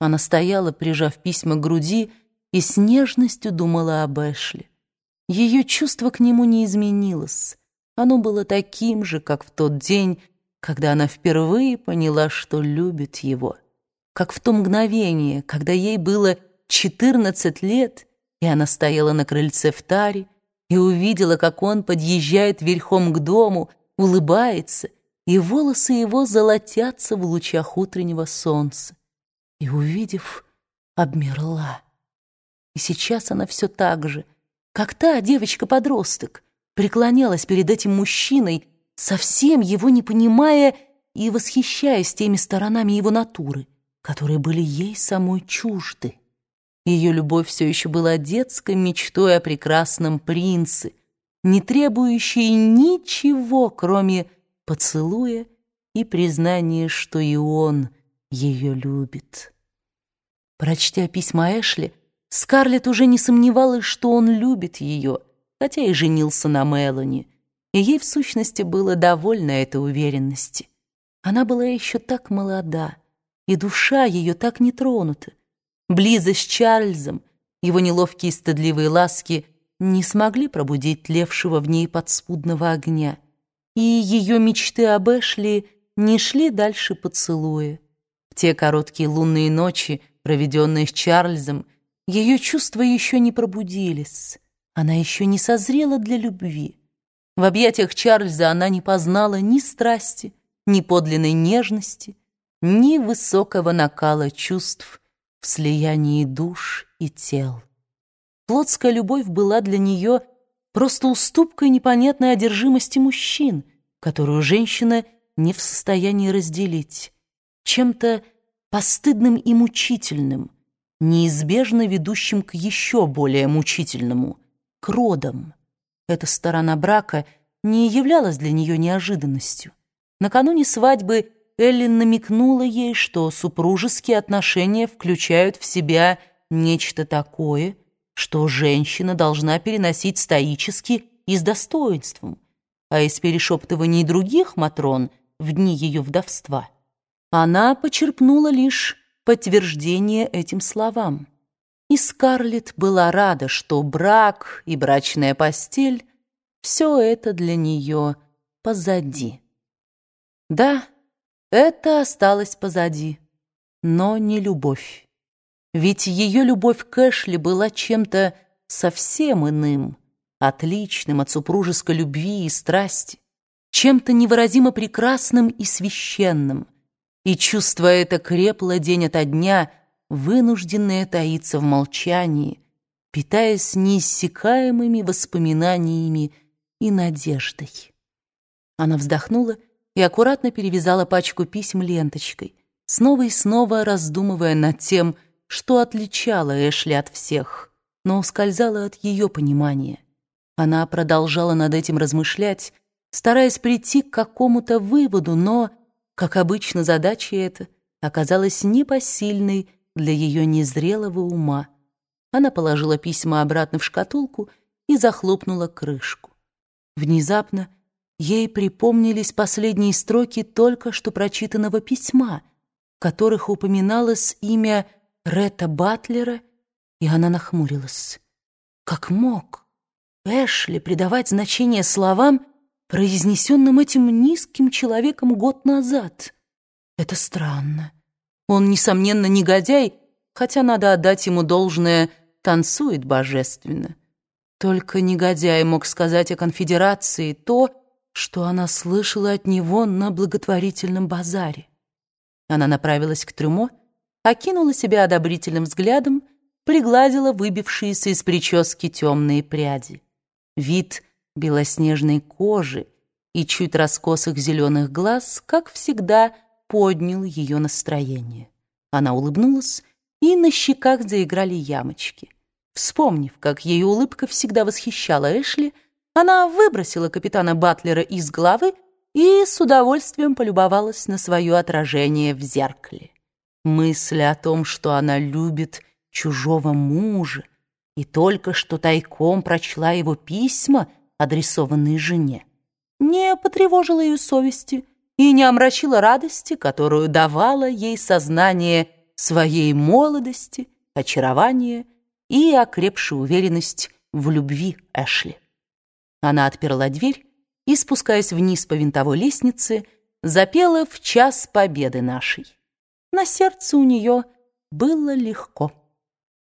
Она стояла, прижав письма к груди, и с нежностью думала об Эшли. Ее чувство к нему не изменилось. Оно было таким же, как в тот день, когда она впервые поняла, что любит его. Как в то мгновение, когда ей было 14 лет, и она стояла на крыльце в таре и увидела, как он подъезжает верхом к дому, улыбается, и волосы его золотятся в лучах утреннего солнца. И, увидев, обмерла. И сейчас она все так же, как та девочка-подросток, преклонялась перед этим мужчиной, совсем его не понимая и восхищаясь теми сторонами его натуры, которые были ей самой чужды. Ее любовь все еще была детской мечтой о прекрасном принце, не требующей ничего, кроме поцелуя и признания, что и он ее любит. Прочтя письма Эшли, Скарлетт уже не сомневалась, что он любит ее, хотя и женился на Мелани, и ей в сущности было довольно этой уверенности. Она была еще так молода, и душа ее так не тронута. Близость с Чарльзом, его неловкие стыдливые ласки не смогли пробудить тлевшего в ней подспудного огня, и ее мечты об Эшли не шли дальше поцелуя. В те короткие лунные ночи, проведенные с Чарльзом, ее чувства еще не пробудились. Она еще не созрела для любви. В объятиях Чарльза она не познала ни страсти, ни подлинной нежности, ни высокого накала чувств в слиянии душ и тел. Плотская любовь была для нее просто уступкой непонятной одержимости мужчин, которую женщина не в состоянии разделить, чем-то постыдным и мучительным, неизбежно ведущим к еще более мучительному, к родам. Эта сторона брака не являлась для нее неожиданностью. Накануне свадьбы Эллен намекнула ей, что супружеские отношения включают в себя нечто такое, что женщина должна переносить стоически и с достоинством, а из перешептываний других Матрон в дни ее вдовства она почерпнула лишь подтверждение этим словам. И Скарлетт была рада, что брак и брачная постель — все это для нее позади. Да, это осталось позади, но не любовь. Ведь ее любовь к Эшли была чем-то совсем иным, отличным от супружеской любви и страсти, чем-то невыразимо прекрасным и священным. И чувство это крепло день ото дня, вынужденное таиться в молчании, питаясь неиссякаемыми воспоминаниями и надеждой. Она вздохнула и аккуратно перевязала пачку писем ленточкой, снова и снова раздумывая над тем, что отличало Эшли от всех, но ускользало от ее понимания. Она продолжала над этим размышлять, стараясь прийти к какому-то выводу, но, как обычно, задача эта оказалась непосильной для ее незрелого ума. Она положила письма обратно в шкатулку и захлопнула крышку. Внезапно ей припомнились последние строки только что прочитанного письма, в которых упоминалось имя Ретта Батлера, и она нахмурилась. Как мог Эшли придавать значение словам, произнесенным этим низким человеком год назад? Это странно. Он, несомненно, негодяй, хотя надо отдать ему должное, танцует божественно. Только негодяй мог сказать о конфедерации то, что она слышала от него на благотворительном базаре. Она направилась к трюмо, окинула себя одобрительным взглядом, пригладила выбившиеся из прически темные пряди. Вид белоснежной кожи и чуть раскосых зеленых глаз, как всегда, поднял ее настроение. Она улыбнулась, и на щеках заиграли ямочки. Вспомнив, как ее улыбка всегда восхищала Эшли, она выбросила капитана Батлера из головы и с удовольствием полюбовалась на свое отражение в зеркале. Мысль о том, что она любит чужого мужа, и только что тайком прочла его письма, адресованные жене, не потревожила ее совести и не омрачила радости, которую давало ей сознание своей молодости, очарования и окрепшую уверенность в любви Эшли. Она отперла дверь и, спускаясь вниз по винтовой лестнице, запела в час победы нашей. На сердце у нее было легко.